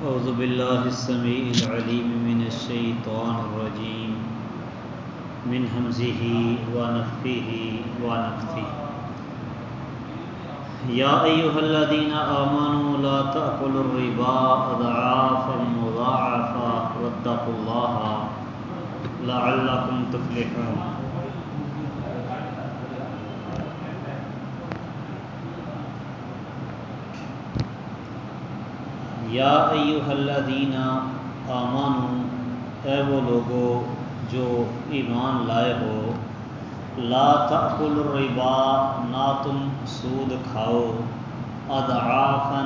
أعوذ بالله السميع العليم من الشيطان الرجيم. من همزه ونفخه ونفثه. يا أيها الذين آمنوا لا تأكلوا الربا أضعافا مضاعفا واتقوا الله لعلكم تفلحون. یا ایوہ الذین آمانو اے وہ لوگو جو ایمان لائے ہو، لا تأکل الربا، نہ تم سود کھاؤ، اضعافا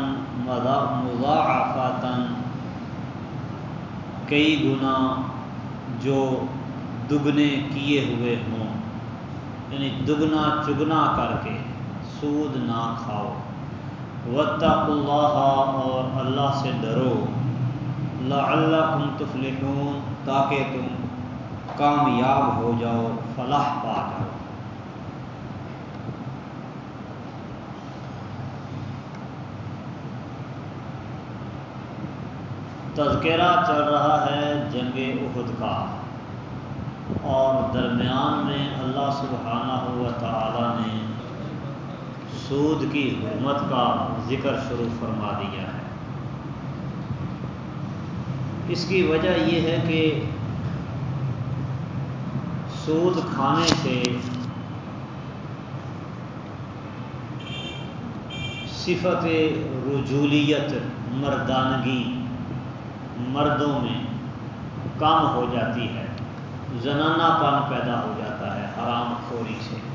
مضاعفاتا کئی گنا جو دگنے کیے ہوئے ہوں یعنی دگنا چگنا کر کے سود نہ کھاؤ۔ وطق اللہ اور اللہ سے ڈرو۔ لعلکم تفلحون، تاکہ تم کامیاب ہو جاؤ، فلاح پا جاؤ۔ تذکرہ چل رہا ہے جنگ احد کا۔ اور درمیان میں اللہ سبحانہ ہوا تعالی نے سود کی حرمت کا ذکر شروع فرما دیا ہے۔ اس کی وجہ یہ ہے کہ سود کھانے سے صفت رجولیت، مردانگی مردوں میں کم ہو جاتی ہے، زنانہ پن پیدا ہو جاتا ہے، حرام خوری سے۔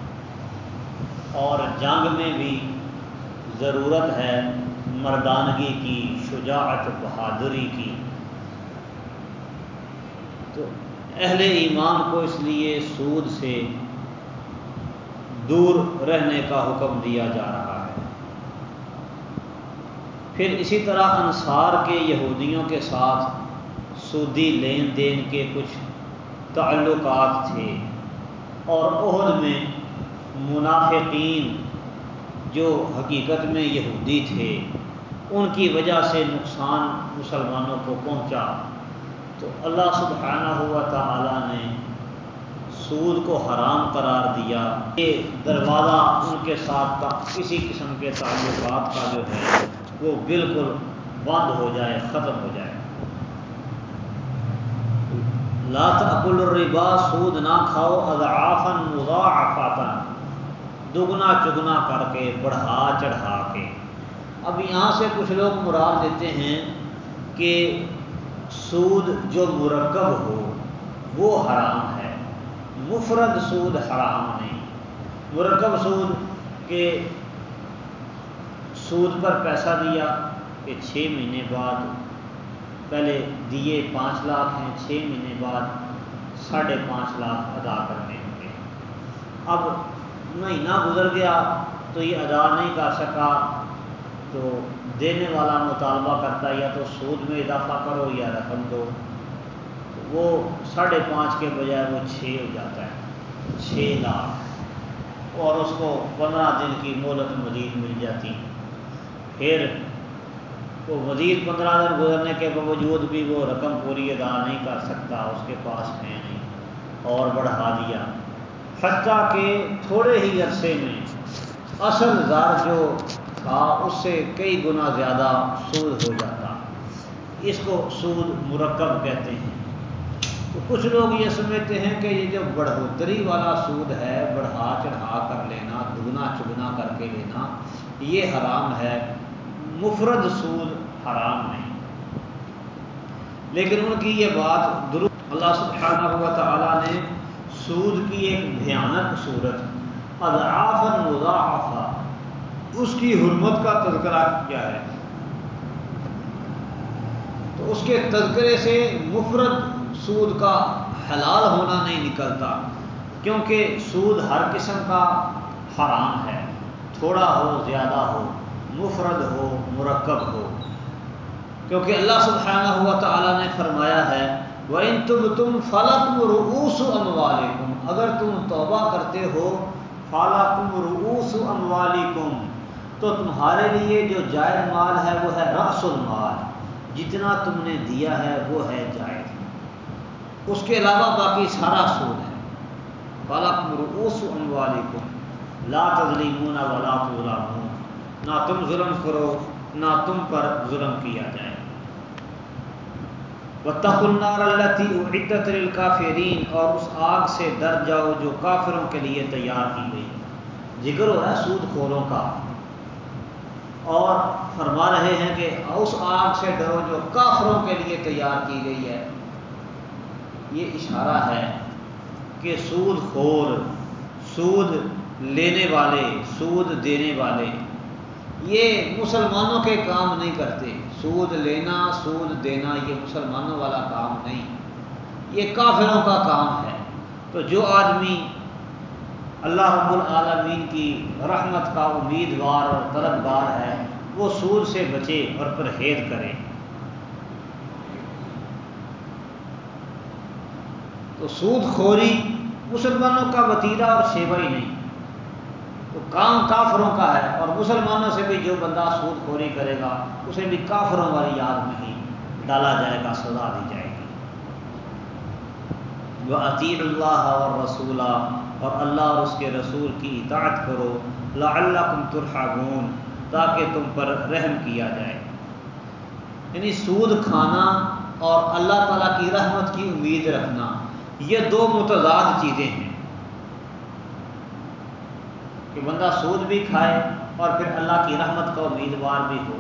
اور جنگ میں بھی ضرورت ہے مردانگی کی، شجاعت، بہادری کی۔ تو اہل ایمان کو اس لیے سود سے دور رہنے کا حکم دیا جا رہا ہے۔ پھر اسی طرح انصار کے یہودیوں کے ساتھ سودی لین دین کے کچھ تعلقات تھے اور عہد میں منافقین جو حقیقت میں یہودی تھے، ان کی وجہ سے نقصان مسلمانوں کو پہنچا۔ تو اللہ سبحانہ ہوا تعالی نے سود کو حرام قرار دیا۔ یہ دروازہ ان کے ساتھ کا کسی قسم کے تعلقات کا جو ہے، وہ بالکل بند ہو جائے، ختم ہو جائے۔ لات ابل الربا، سود نہ کھاؤ، اضعافا مضاعفاتا دگنا چگنا کر کے بڑھا چڑھا کے۔ اب یہاں سے کچھ لوگ مراد دیتے ہیں کہ سود جو مرکب ہو، وہ حرام ہے۔ مفرد سود حرام نہیں۔ مرکب سود کے سود پر پیسہ دیا کہ چھ مہینے بعد پہلے دیے پانچ لاکھ ہیں، چھ مہینے بعد ساڑھے پانچ لاکھ ادا کرنے ہوں گے۔ اب مہینہ گزر گیا تو یہ ادا نہیں کر سکا تو دینے والا مطالبہ کرتا یا تو سود میں اضافہ کرو یا رقم دو۔ وہ ساڑھے پانچ کے بجائے وہ چھ ہو جاتا ہے۔ چھ لاکھ۔ اور اس کو پندرہ دن کی مہلت مزید مل جاتی۔ پھر وہ مزید پندرہ دن گزرنے کے باوجود بھی وہ رقم پوری ادا نہیں کر سکتا، اس کے پاس ہے نہیں۔ اور بڑھا دیا۔ حتیٰ کہ تھوڑے ہی عرصے میں اصل زار جو تھا، اس سے کئی گنا زیادہ سود ہو جاتا۔ اس کو سود مرکب کہتے ہیں۔ تو کچھ لوگ یہ سمجھتے ہیں کہ یہ جو بڑھوتری والا سود ہے، بڑھا چڑھا کر لینا، دگنا چگنا کر کے لینا، یہ حرام ہے۔ مفرد سود حرام نہیں۔ لیکن ان کی یہ بات درست اللہ سبحانہ ہوا تعالیٰ نے سود کی ایک بھیانک صورت اضعاف مضاعفہ اس کی حرمت کا تذکرہ کیا ہے۔ تو اس کے تذکرے سے مفرد سود کا حلال ہونا نہیں نکلتا، کیونکہ سود ہر قسم کا حرام ہے۔ تھوڑا ہو، زیادہ ہو، مفرد ہو، مرکب ہو۔ کیونکہ اللہ سبحانہ ہوا تعالیٰ نے فرمایا ہے وَإِن تُمْ تُمْ فَلَكُمْ رُؤُوسُ أَمْوَالِكُمْ۔ اگر تم توبہ کرتے ہو، فَلَكُمْ رُؤُوسُ أَمْوَالِكُمْ۔ تو تمہارے لیے جو جائز مال ہے، وہ ہے رأس المال۔ جتنا تم نے دیا ہے، وہ ہے جائز۔ اس کے علاوہ باقی سارا سود ہے۔ بالکل رؤوس اموالکم لا تظلیمون ولا تظلمون۔ نہ تم ظلم کرو، نہ تم پر ظلم کیا جائے۔ وَتَقُ النَّارَ الَّتِي اُعِدَّتْ لِلْكَافِرِينَ، اور اس آگ سے ڈر جاؤ جو کافروں کے لیے تیار کی گئی ذکر ہو رہا ہے سود خوروں کا۔ اور فرما رہے ہیں کہ اس آگ سے ڈرو جو کافروں کے لیے تیار کی گئی ہے۔ یہ اشارہ ہے کہ سود خور، سود لینے والے، سود دینے والے، یہ مسلمانوں کے کام نہیں کرتے۔ سود لینا، سود دینا یہ مسلمانوں والا کام نہیں۔ یہ کافروں کا کام ہے۔ تو جو آدمی اللہ رب العالمین کی رحمت کا امیدوار اور طلبگار ہے، وہ سود سے بچے اور پرہیز کرے۔ تو سود خوری مسلمانوں کا وطیرہ اور شیوا ہی نہیں۔ تو کام کافروں کا ہے اور مسلمانوں سے بھی جو بندہ سود خوری کرے گا، اسے بھی کافروں والی یاد میں ہی ڈالا جائے گا، سزا دی جائے گی۔ وہ عطیب اللہ اور رسولہ اور اللہ اور اس کے رسول کی اطاعت کرو۔ لا اللہ کم تاکہ تم پر رحم کیا جائے۔ یعنی سود کھانا اور اللہ تعالیٰ کی رحمت کی امید رکھنا، یہ دو متضاد چیزیں ہیں۔ کہ بندہ سود بھی کھائے اور پھر اللہ کی رحمت کا امیدوار بھی ہو۔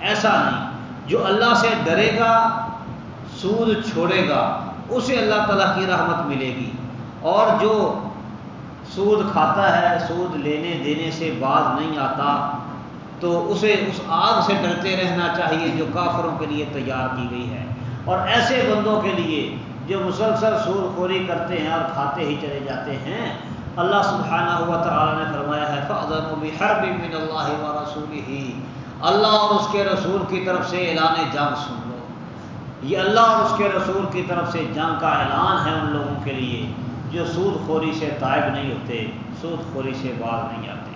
ایسا نہیں۔ جو اللہ سے ڈرے گا، سود چھوڑے گا، اسے اللہ تعالیٰ کی رحمت ملے گی۔ اور جو سود کھاتا ہے، سود لینے دینے سے باز نہیں آتا، تو اسے اس آگ سے ڈرتے رہنا چاہیے جو کافروں کے لیے تیار کی گئی ہے۔ اور ایسے بندوں کے لیے جو مسلسل سود خوری کرتے ہیں اور کھاتے ہی چلے جاتے ہیں اللہ سبحانہ ہوا تعالیٰ نے فرمایا ہے فضر بحرب من اللہ و رسول ہی اللہ اور اس کے رسول کی طرف سے اعلان جنگ سن لو۔ یہ اللہ اور اس کے رسول کی طرف سے جنگ کا اعلان ہے ان لوگوں کے لیے، جو سود خوری سے طائب نہیں ہوتے، سود خوری سے باز نہیں آتے۔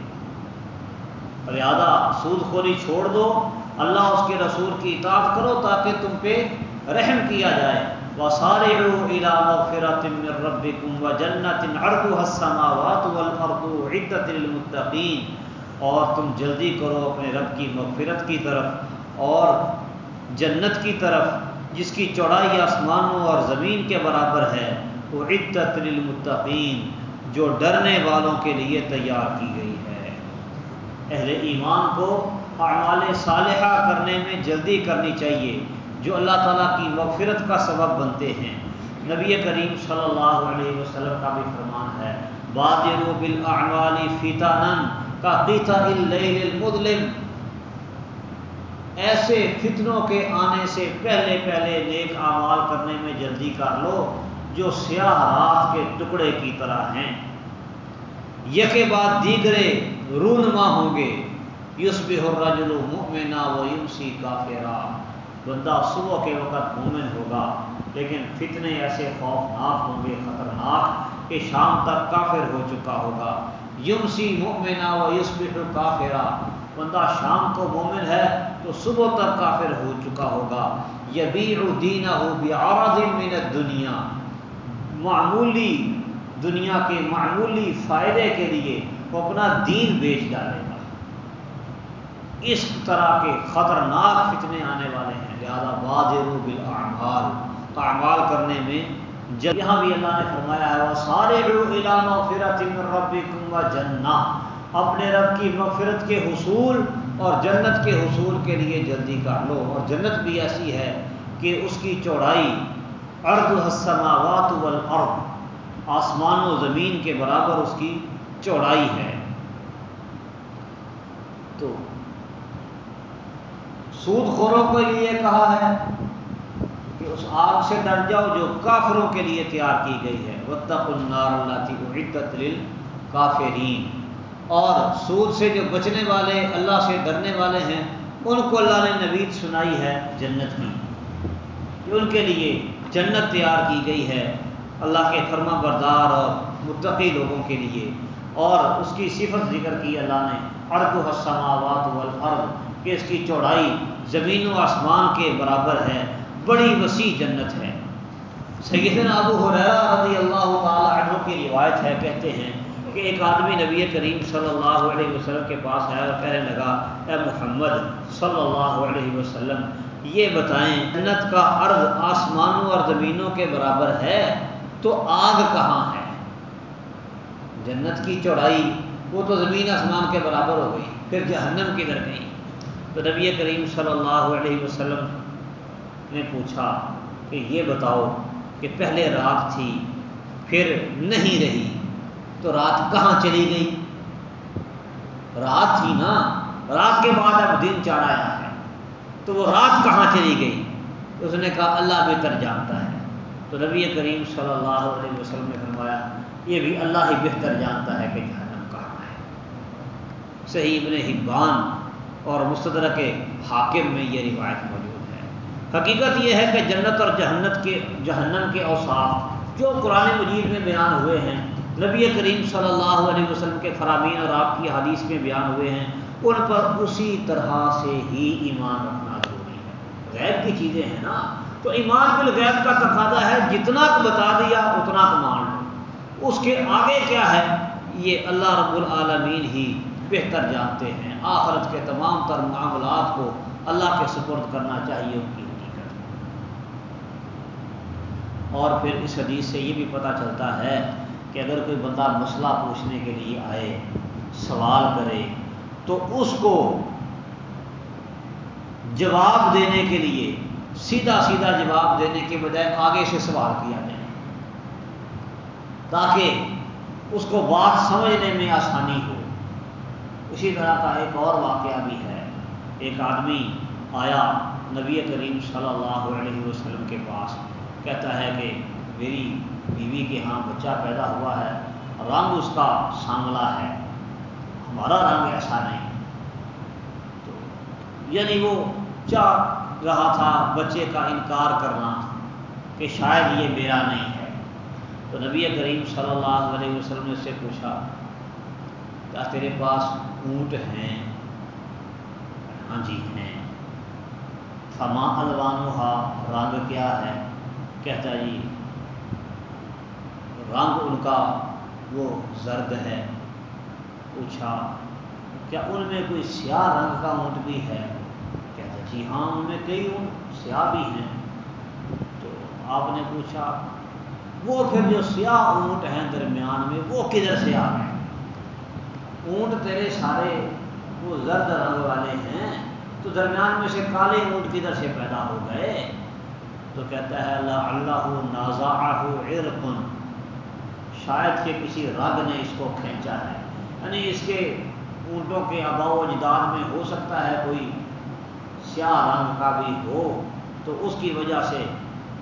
لہٰذا سود خوری چھوڑ دو، اللہ اس کے رسول کی اطاعت کرو تاکہ تم پہ رحم کیا جائے۔ وَصَارِعُوا إِلَى مَغْفِرَةٍ مِّن رَبِّكُمْ وَجَنَّةٍ عَرْضُهَا السَّمَاوَاتُ وَالْأَرْضُ عِدَّةٍ لِّلْمُتَّقِينَ اور تم جلدی کرو اپنے رب کی مغفرت کی طرف اور جنت کی طرف، جس کی چوڑائی آسمانوں اور زمین کے برابر ہے وہ عدت للمتقین، جو ڈرنے والوں کے لیے تیار کی گئی ہے۔ اہل ایمان کو اعمال صالحہ کرنے میں جلدی کرنی چاہیے۔ جو اللہ تعالیٰ کی مغفرت کا سبب بنتے ہیں۔ نبی کریم صلی اللہ علیہ وسلم کا بھی فرمان ہے بادر بالاعمال فتانا کا قیتا اللیل المظلم ایسے فتنوں کے آنے سے پہلے پہلے نیک اعمال کرنے میں جلدی کر لو، جو سیاہ رات کے ٹکڑے کی طرح ہیں۔ یکے بعد دیگرے رونما ہوں گے۔ یسبح الرجل مؤمنا و یمسی کافرا۔ بندہ صبح کے وقت مومن ہوگا، لیکن فتنے ایسے خوفناک ہوں گے، خطرناک کہ شام تک کافر ہو چکا ہوگا۔ یمسی مومنا و یسبح کافرا۔ بندہ شام کو مومن ہے تو صبح تک کافر ہو چکا ہوگا۔ یبیع دینہ بعرض من الدنیا۔ معمولی دنیا کے معمولی فائدے کے لیے وہ اپنا دین بیچ ڈالے گا۔ اس طرح کے خطرناک فتنے آنے والے ہیں، لہٰذا بادر بالاعمال۔ اعمال کرنے میں جب یہاں بھی اللہ نے فرمایا ہے وہ سارے مغفرت من ربکم و جنہ اپنے رب کی مغفرت کے حصول اور جنت کے حصول کے لیے جلدی کر لو۔ اور جنت بھی ایسی ہے کہ اس کی چوڑائی ارد السماوات والارض، آسمان و زمین کے برابر اس کی چوڑائی ہے۔ تو سود خوروں کے لیے کہا ہے کہ اس آگ سے ڈر جاؤ جو کافروں کے لیے تیار کی گئی ہے۔ وطق النار اللہ کی عدت کافرین اور سود سے جو بچنے والے، اللہ سے ڈرنے والے ہیں، ان کو اللہ نے نوید سنائی ہے جنت کی۔ کہ ان کے لیے جنت تیار کی گئی ہے۔ اللہ کے فرما بردار اور متقی لوگوں کے لیے۔ اور اس کی صفت ذکر کی اللہ نے۔ ارد و حسماوات والارض کہ اس کی چوڑائی زمین و آسمان کے برابر ہے، بڑی وسیع جنت ہے۔ سیدنا ابو حریرہ رضی اللہ تعالی عنہ کی روایت ہے، کہتے ہیں کہ ایک آدمی نبی کریم صلی اللہ علیہ وسلم کے پاس آیا اور کہنے لگا، اے محمد صلی اللہ علیہ وسلم، یہ بتائیں، جنت کا عرض آسمانوں اور زمینوں کے برابر ہے تو آگ کہاں ہے؟ جنت کی چوڑائی، وہ تو زمین آسمان کے برابر ہو گئی، پھر جہنم کدھر گئی؟ تو نبی کریم صلی اللہ علیہ وسلم نے پوچھا کہ یہ بتاؤ کہ پہلے رات تھی، پھر نہیں رہی، تو رات کہاں چلی گئی؟ رات تھی نا، رات کے بعد اب دن چڑھایا ہے، تو وہ رات کہاں چلی گئی؟ اس نے کہا اللہ بہتر جانتا ہے۔ تو نبی کریم صلی اللہ علیہ وسلم نے فرمایا، یہ بھی اللہ ہی بہتر جانتا ہے کہ جہنم کہاں ہے۔ صحیح ابن حبان اور مستدر کے حاکم میں یہ روایت موجود ہے۔ حقیقت یہ ہے کہ جنت اور جہنت کے جہنم کے اوصاف جو قرآن مجید میں بیان ہوئے ہیں، نبی کریم صلی اللہ علیہ وسلم کے فرامین اور آپ کی حدیث میں بیان ہوئے ہیں، ان پر اسی طرح سے ہی ایمان رکھنا ضروری ہے۔ غیب کی چیزیں ہیں نا۔ تو ایمان بالغیب کا تقاضا ہے، جتنا بتا دیا، اتنا مان لو۔ اس کے آگے کیا ہے؟ یہ اللہ رب العالمین ہی بہتر جانتے ہیں۔ آخرت کے تمام تر معاملات کو اللہ کے سپرد کرنا چاہیے ان کی حقیقت۔ اور پھر اس حدیث سے یہ بھی پتہ چلتا ہے کہ اگر کوئی بندہ مسئلہ پوچھنے کے لیے آئے، سوال کرے، تو اس کو جواب دینے کے لیے، سیدھا سیدھا جواب دینے کے بجائے آگے سے سوال کیا جائے۔ تاکہ اس کو بات سمجھنے میں آسانی ہو۔ اسی طرح کا ایک اور واقعہ بھی ہے۔ ایک آدمی آیا نبی کریم صلی اللہ علیہ وسلم کے پاس، کہتا ہے کہ میری بیوی کے ہاں بچہ پیدا ہوا ہے، رنگ اس کا سانگلا ہے، ہمارا رنگ ایسا نہیں۔ تو یعنی وہ چاہ رہا تھا بچے کا انکار کرنا کہ شاید یہ میرا نہیں ہے۔ تو نبی کریم صلی اللہ علیہ وسلم نے اس سے پوچھا، کیا تیرے پاس اونٹ ہیں ہاں جی ہیں۔ فما الوانوہا، رنگ کیا ہے؟ کہتا جی رنگ ان کا وہ زرد ہے۔ پوچھا، کیا ان میں کوئی سیاہ رنگ کا اونٹ بھی ہے؟ کہتا جی ہاں ان میں کئی اونٹ سیاہ بھی ہیں۔ تو آپ نے پوچھا، وہ پھر جو سیاہ اونٹ ہیں درمیان میں، وہ کدھر سے آ گئے؟ اونٹ تیرے سارے وہ زرد رنگ والے ہیں، تو درمیان میں سے کالے اونٹ کدھر سے پیدا ہو گئے؟ تو کہتا ہے اللہ اللہ نازا ہو شاید کہ کسی رگ نے اس کو کھینچا ہے۔ یعنی اس کے اونٹوں کے آبا و اجداد میں ہو سکتا ہے کوئی سیاہ رنگ کا بھی ہو، تو اس کی وجہ سے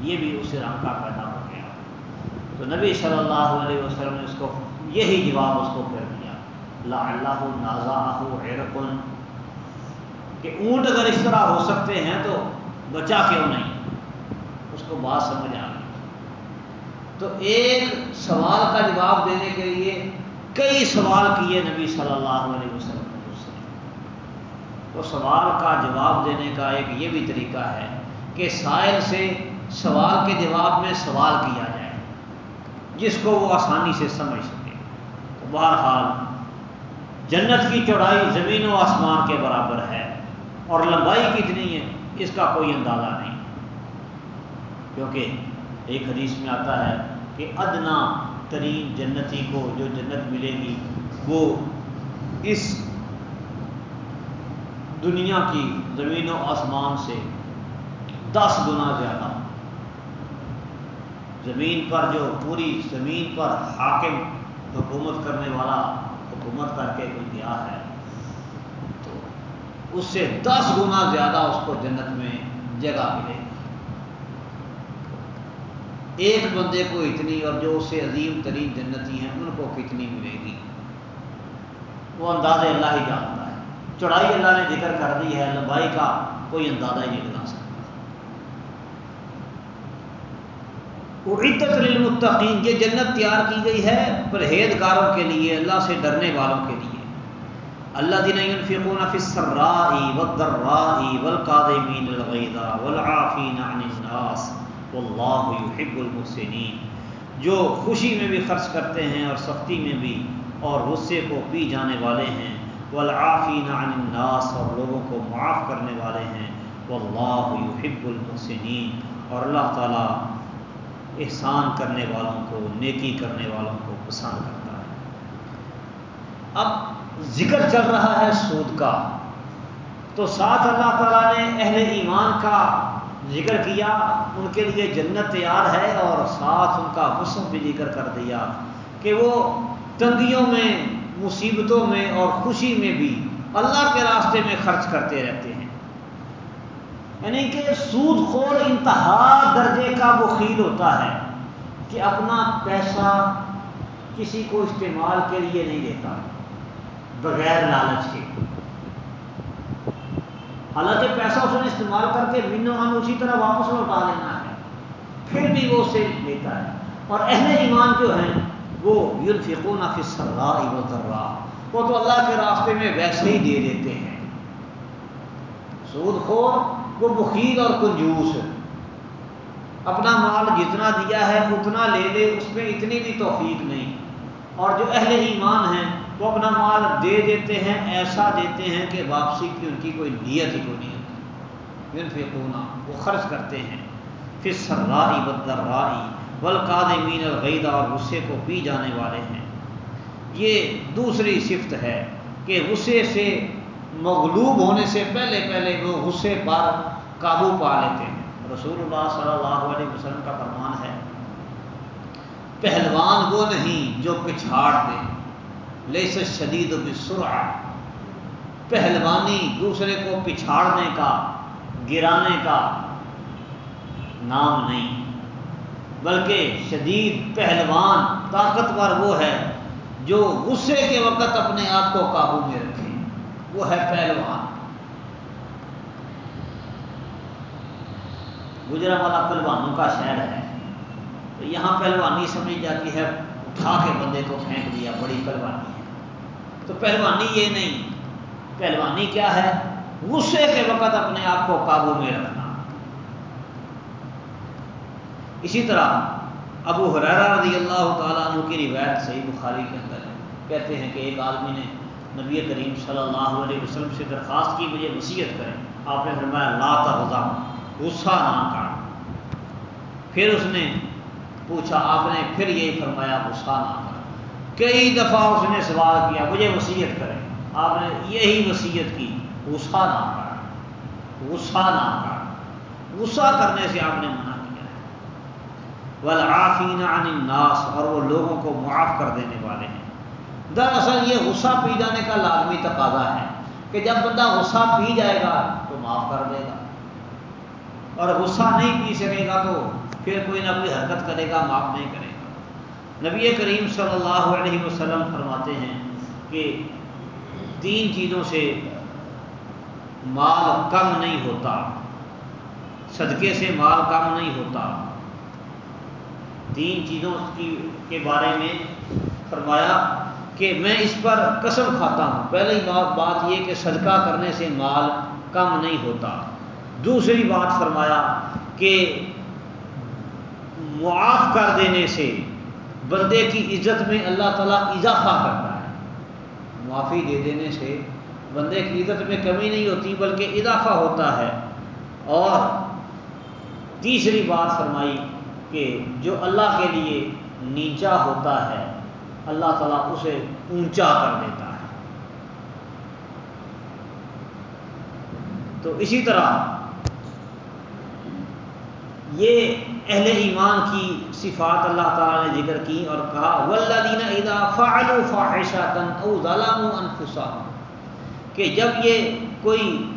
یہ بھی اس رنگ کا پیدا ہو گیا۔ تو نبی صلی اللہ علیہ وسلم نے اس کو یہی جواب اس کو پھر اللہ نازا حیرکن کہ اونٹ اگر اس طرح ہو سکتے ہیں تو بچا کیوں نہیں؟ اس کو بات سمجھ آ گئی۔ تو ایک سوال کا جواب دینے کے لیے کئی سوال کیے نبی صلی اللہ علیہ وسلم تو سوال کا جواب دینے کا ایک یہ بھی طریقہ ہے کہ سائل سے سوال کے جواب میں سوال کیا جائے، جس کو وہ آسانی سے سمجھ سکے۔ تو بہرحال جنت کی چوڑائی زمین و آسمان کے برابر ہے اور لمبائی کتنی ہے، اس کا کوئی اندازہ نہیں۔ کیونکہ ایک حدیث میں آتا ہے کہ ادنا ترین جنتی کو جو جنت ملے گی، وہ اس دنیا کی زمین و آسمان سے دس گنا زیادہ۔ زمین پر جو پوری زمین پر حاکم، حکومت کرنے والا حکومت کر کے کوئی گیا ہے، تو اس سے دس گنا زیادہ اس کو جنت میں جگہ ملے گی۔ ایک بندے کو اتنی اور جو اس سے عظیم ترین جنتی ہیں، ان کو کتنی ملے گی؟ وہ اندازہ اللہ ہی جانتا ہے۔ چڑھائی اللہ نے ذکر کر دی ہے، لمبائی کا کوئی اندازہ ہی نہیں بنا سکتا۔ عدت للمتقین، یہ جنت تیار کی گئی ہے پرہیزگاروں کے لیے، اللہ سے ڈرنے والوں کے لیے۔ اللہ دین ينفقون فی السراء والضراء والقادمین الغیظ والعافین عن الناس، واللہ يحب المحسنین۔ جو خوشی میں بھی خرچ کرتے ہیں اور سختی میں بھی اور غصے کو پی جانے والے ہیں، والعافین عن الناس اور لوگوں کو معاف کرنے والے ہیں، واللہ يحب المحسنین۔ اور اللہ تعالیٰ احسان کرنے والوں کو، نیکی کرنے والوں کو پسند کرتا ہے۔ اب ذکر چل رہا ہے سود کا۔ تو ساتھ اللہ تعالیٰ نے اہل ایمان کا ذکر کیا، ان کے لیے جنت تیار ہے اور ساتھ ان کا حسن بھی ذکر کر دیا کہ وہ تنگیوں میں، مصیبتوں میں اور خوشی میں بھی اللہ کے راستے میں خرچ کرتے رہتے ہیں۔ یعنی کہ سود خور انتہا درجے کا بخیل ہوتا ہے کہ اپنا پیسہ کسی کو استعمال کے لیے نہیں دیتا، بغیر لالچ کے۔ حالانکہ پیسہ اس نے استعمال کر کے منو من اسی طرح واپس لوٹا لینا ہے، پھر بھی وہ اسے لیتا ہے۔ اور اہل ایمان جو ہیں، وہ یلفقون فی السراء والضراء وہ تو اللہ کے راستے میں ویسے ہی دے دیتے ہیں۔ سود خور وہ بخیل اور کنجوس اپنا مال جتنا دیا ہے، اتنا لے لے، اس میں اتنی بھی توفیق نہیں۔ اور جو اہل ایمان ہیں، وہ اپنا مال دے دیتے ہیں، ایسا دیتے ہیں کہ واپسی کی ان کی کوئی نیت ہی کوئی نہیں ہوتی۔ یونفقونا وہ خرچ کرتے ہیں۔ پھر سرائی بدرائی ولقادمین الغیدہ اور غصے کو پی جانے والے ہیں۔ یہ دوسری صفت ہے کہ غصے سے مغلوب ہونے سے پہلے پہلے وہ غصے پر قابو پا لیتے ہیں۔ رسول اللہ صلی اللہ علیہ وسلم کا فرمان ہے، پہلوان وہ نہیں جو پچھاڑ دے۔ لیس شدید پہلوانی دوسرے کو پچھاڑنے کا، گرانے کا نام نہیں۔ بلکہ شدید پہلوان طاقتور وہ ہے جو غصے کے وقت اپنے آپ کو قابو میں رکھے۔ وہ ہے پہلوان۔ گجرا والا پہلوانوں کا شہر ہے۔ تو یہاں پہلوانی سمجھ جاتی ہے، اٹھا کے بندے کو پھینک دیا، بڑی پہلوانی ہے۔ تو پہلوانی یہ نہیں، پہلوانی کیا ہے؟ غصے کے وقت اپنے آپ کو قابو میں رکھنا۔ اسی طرح ابو حرارہ رضی اللہ تعالیٰ عنہ کی روایت صحیح بخاری کے اندر ہے۔ کہتے ہیں کہ ایک آدمی نے نبی کریم صلی اللہ علیہ وسلم سے درخواست کی، مجھے وصیت کریں۔ آپ نے فرمایا، لا تغضا، غصہ نہ کر پھر اس نے پوچھا، آپ نے پھر یہی فرمایا، غصہ نہ کر کئی دفعہ اس نے سوال کیا، مجھے وصیت کریں۔ آپ نے یہی وصیت کی، غصہ نہ کر غصہ نہ کر غصہ کرنے سے آپ نے منع کیا ہے۔ ولافین عن الناس، اور وہ لوگوں کو معاف کر دینے والے ہیں۔ دراصل یہ غصہ پی جانے کا لازمی تقاضا ہے کہ جب بندہ غصہ پی جائے گا تو معاف کر دے گا۔ اور غصہ نہیں پی سکے گا تو پھر کوئی نہ کوئی حرکت کرے گا، معاف نہیں کرے گا۔ نبی کریم صلی اللہ علیہ وسلم فرماتے ہیں کہ تین چیزوں سے مال کم نہیں ہوتا، صدقے سے مال کم نہیں ہوتا۔ تین چیزوں کی کے بارے میں فرمایا کہ میں اس پر قسم کھاتا ہوں۔ پہلی بات بات یہ کہ صدقہ کرنے سے مال کم نہیں ہوتا۔ دوسری بات فرمایا کہ معاف کر دینے سے بندے کی عزت میں اللہ تعالیٰ اضافہ کرتا ہے۔ معافی دے دینے سے بندے کی عزت میں کمی نہیں ہوتی، بلکہ اضافہ ہوتا ہے۔ اور تیسری بات فرمائی کہ جو اللہ کے لیے نیچا ہوتا ہے اللہ تعالیٰ اسے اونچا کر دیتا ہے۔ تو اسی طرح یہ اہل ایمان کی صفات اللہ تعالیٰ نے ذکر کی اور کہا ولدین ادا فعلوا فاحشہ او ظلموا کہ جب یہ کوئی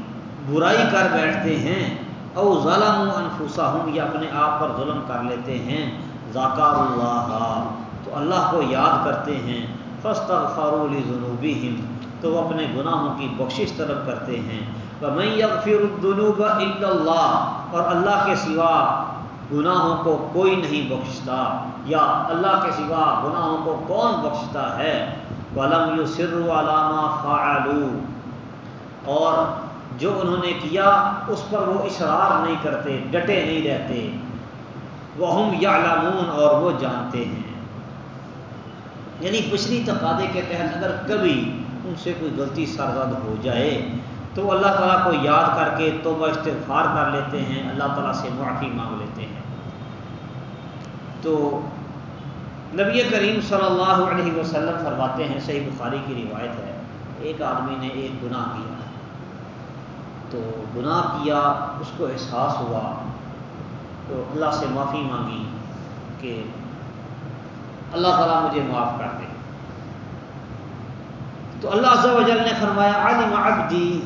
برائی کر بیٹھتے ہیں او ظلموا انفسهم یا اپنے آپ پر ظلم کر لیتے ہیں۔ ذکر اللہ تو اللہ کو یاد کرتے ہیں۔ فاستغفروا لذنوبهم تو وہ اپنے گناہوں کی بخشش طلب کرتے ہیں۔ ومن یغفر الذنوب الا اللہ اور اللہ کے سوا گناہوں کو کوئی نہیں بخشتا، یا اللہ کے سوا گناہوں کو کون بخشتا ہے؟ ولم یو سر علامہ فعلو اور جو انہوں نے کیا اس پر وہ اشرار نہیں کرتے، ڈٹے نہیں رہتے۔ وہ ہم یا اور وہ جانتے ہیں۔ یعنی پچھلی تقاضے کے تحت اگر کبھی ان سے کوئی غلطی سرزد ہو جائے، تو اللہ تعالیٰ کو یاد کر کے توبہ استغفار کر لیتے ہیں، اللہ تعالیٰ سے معافی مانگ لیتے ہیں۔ تو نبی کریم صلی اللہ علیہ وسلم فرماتے ہیں، صحیح بخاری کی روایت ہے، ایک آدمی نے ایک گناہ کیا۔ تو گناہ کیا، اس کو احساس ہوا، تو اللہ سے معافی مانگی کہ اللہ تعالیٰ مجھے معاف کر دے۔ تو اللہ عز و جل نے فرمایا، علم عبدی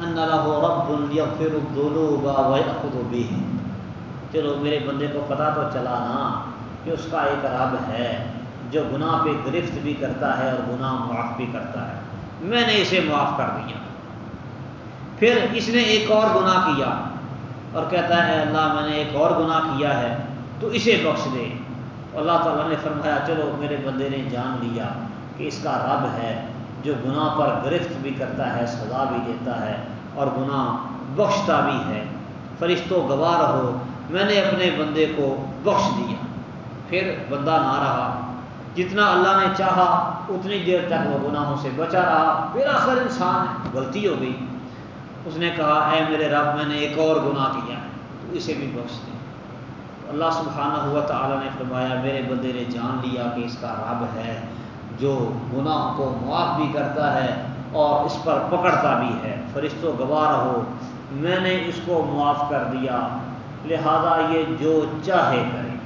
ان له رب یغفر الذنوب ویأخذ به چلو میرے بندے کو پتا تو چلا نا کہ اس کا ایک رب ہے جو گناہ پہ گرفت بھی کرتا ہے اور گناہ معاف بھی کرتا ہے۔ میں نے اسے معاف کر دیا۔ پھر اس نے ایک اور گناہ کیا اور کہتا ہے، اللہ میں نے ایک اور گناہ کیا ہے، تو اسے بخش دے۔ اللہ تعالیٰ نے فرمایا، چلو میرے بندے نے جان لیا کہ اس کا رب ہے جو گناہ پر گرفت بھی کرتا ہے، سزا بھی دیتا ہے اور گناہ بخشتا بھی ہے۔ فرشتوں گواہ رہو میں نے اپنے بندے کو بخش دیا۔ پھر بندہ نہ رہا۔ جتنا اللہ نے چاہا، اتنی دیر تک وہ گناہوں سے بچا رہا۔ پھر آخر انسان ہے، غلطی ہو گئی۔ اس نے کہا، اے میرے رب، میں نے ایک اور گناہ کیا ہے، تو اسے بھی بخش دیں اللہ سبحانہ ہوا تعالیٰ نے فرمایا، میرے بندے نے جان لیا کہ اس کا رب ہے، جو گناہ کو معاف بھی کرتا ہے اور اس پر پکڑتا بھی ہے۔ فرشتوں گواہ رہو، میں نے اس کو معاف کر دیا، لہذا یہ جو چاہے کرے۔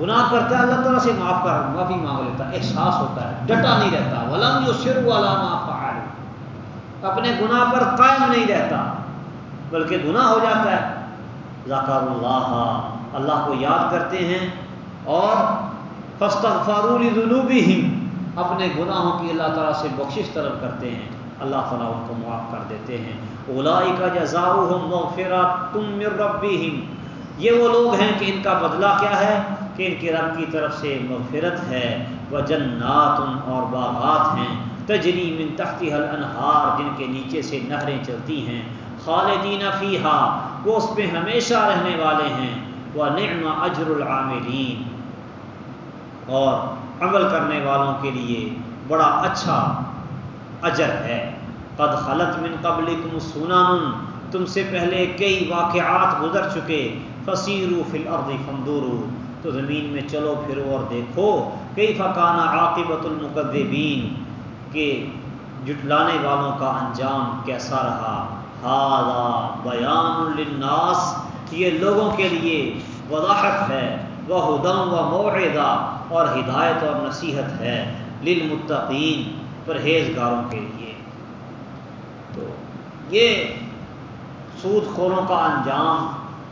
گناہ کرتا ہے، اللہ تعالیٰ سے معاف کر، معافی مانگ لیتا ہے احساس ہوتا ہے، ڈٹا نہیں رہتا۔ ولم جو سر والا معاف اپنے گناہ پر قائم نہیں رہتا، بلکہ گناہ ہو جاتا ہے۔ ذکر اللہ اللہ کو یاد کرتے ہیں اور فستغفارول ذنوبی اپنے گناہوں کی اللہ تعالیٰ سے بخشش طلب کرتے ہیں۔ اللہ تعالیٰ ان کو معاف کر دیتے ہیں۔ اولائی کا جزا تم ربی یہ وہ لوگ ہیں کہ ان کا بدلہ کیا ہے؟ کہ ان کے رب کی طرف سے مغفرت ہے۔ وہ جنات اور باغات ہیں۔ تجری من تختی حل انہار جن کے نیچے سے نہریں چلتی ہیں۔ خالدین فیحا وہ اس پہ ہمیشہ رہنے والے ہیں۔ وہ نعم اجر العاملین اور عمل کرنے والوں کے لیے بڑا اچھا اجر ہے۔ قد خلط من قبل تم تم سے پہلے کئی واقعات گزر چکے۔ فصیرو فل الارض فندورو تو زمین میں چلو پھرو اور دیکھو۔ کئی فقانہ عاقبت المقدبین کہ جٹلانے والوں کا انجام کیسا رہا۔ ہاضا بیان للناس یہ لوگوں کے لیے وضاحت ہے وہ ہدم و معدہ اور ہدایت اور نصیحت ہے للمتقین، پرہیزگاروں کے لیے۔ تو یہ سود خوروں کا انجام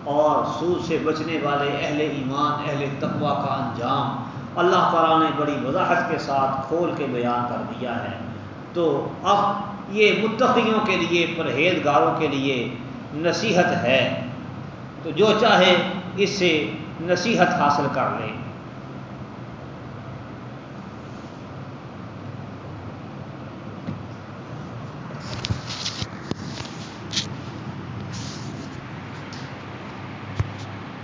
اور سود سے بچنے والے اہل ایمان، اہل تقوا کا انجام اللہ تعالیٰ نے بڑی وضاحت کے ساتھ کھول کے بیان کر دیا ہے۔ تو اب یہ متقیوں کے لیے، پرہیزگاروں کے لیے نصیحت ہے۔ تو جو چاہے اس سے نصیحت حاصل کر لیں۔